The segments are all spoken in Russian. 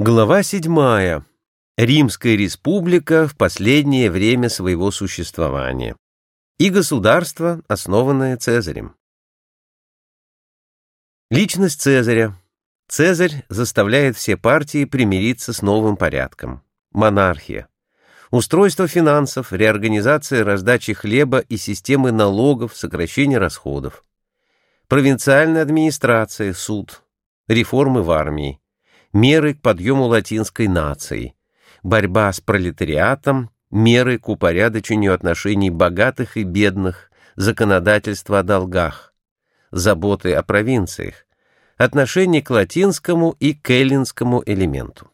Глава 7. Римская республика в последнее время своего существования и государство, основанное Цезарем. Личность Цезаря. Цезарь заставляет все партии примириться с новым порядком. Монархия. Устройство финансов, реорганизация раздачи хлеба и системы налогов, сокращение расходов. Провинциальная администрация, суд. Реформы в армии меры к подъему латинской нации, борьба с пролетариатом, меры к упорядочению отношений богатых и бедных, законодательство о долгах, заботы о провинциях, отношение к латинскому и к эллинскому элементу.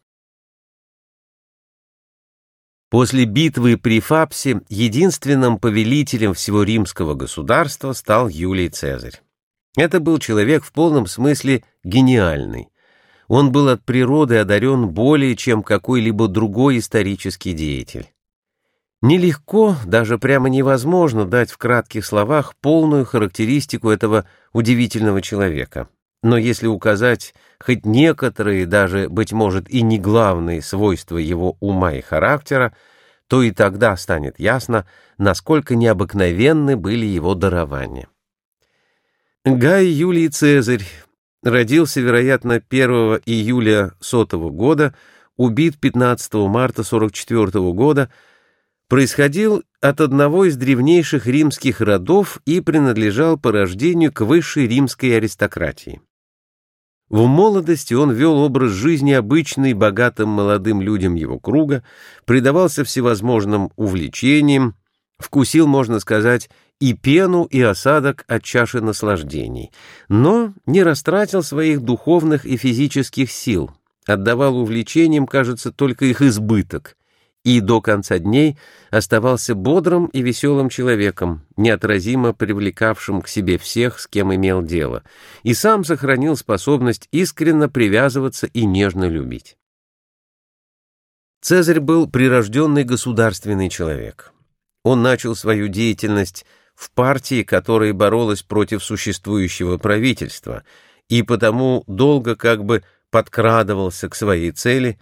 После битвы при Фапсе единственным повелителем всего римского государства стал Юлий Цезарь. Это был человек в полном смысле гениальный, он был от природы одарен более, чем какой-либо другой исторический деятель. Нелегко, даже прямо невозможно дать в кратких словах полную характеристику этого удивительного человека. Но если указать хоть некоторые, даже, быть может, и не главные свойства его ума и характера, то и тогда станет ясно, насколько необыкновенны были его дарования. Гай Юлий Цезарь родился, вероятно, 1 июля сотого года, убит 15 марта 44 года, происходил от одного из древнейших римских родов и принадлежал по рождению к высшей римской аристократии. В молодости он вел образ жизни обычный богатым молодым людям его круга, предавался всевозможным увлечениям, вкусил, можно сказать, и пену, и осадок от чаши наслаждений, но не растратил своих духовных и физических сил, отдавал увлечениям, кажется, только их избыток, и до конца дней оставался бодрым и веселым человеком, неотразимо привлекавшим к себе всех, с кем имел дело, и сам сохранил способность искренно привязываться и нежно любить. Цезарь был прирожденный государственный человек. Он начал свою деятельность в партии, которая боролась против существующего правительства, и потому долго как бы подкрадывался к своей цели,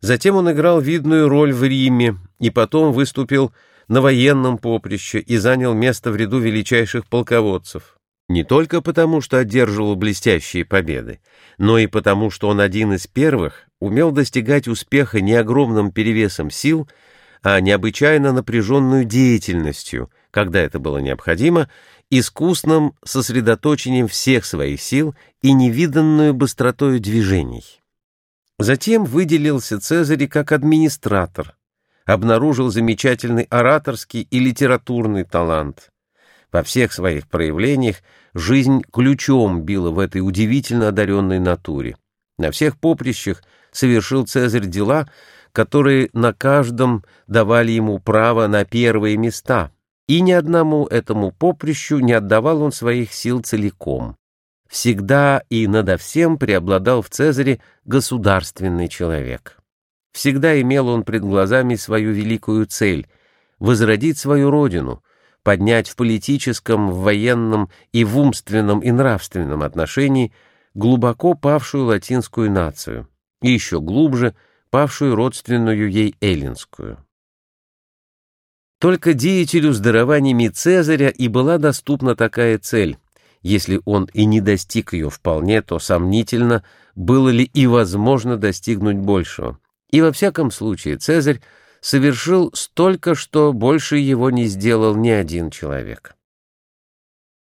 затем он играл видную роль в Риме и потом выступил на военном поприще и занял место в ряду величайших полководцев. Не только потому, что одерживал блестящие победы, но и потому, что он один из первых умел достигать успеха не огромным перевесом сил, а необычайно напряженную деятельностью – когда это было необходимо, искусным сосредоточением всех своих сил и невиданную быстротою движений. Затем выделился Цезарь как администратор, обнаружил замечательный ораторский и литературный талант. Во всех своих проявлениях жизнь ключом била в этой удивительно одаренной натуре. На всех поприщах совершил Цезарь дела, которые на каждом давали ему право на первые места, и ни одному этому поприщу не отдавал он своих сил целиком. Всегда и надо всем преобладал в Цезаре государственный человек. Всегда имел он пред глазами свою великую цель — возродить свою родину, поднять в политическом, в военном и в умственном и нравственном отношении глубоко павшую латинскую нацию и еще глубже павшую родственную ей эллинскую. Только деятелю с дарованиями Цезаря и была доступна такая цель. Если он и не достиг ее вполне, то сомнительно, было ли и возможно достигнуть большего. И во всяком случае Цезарь совершил столько, что больше его не сделал ни один человек.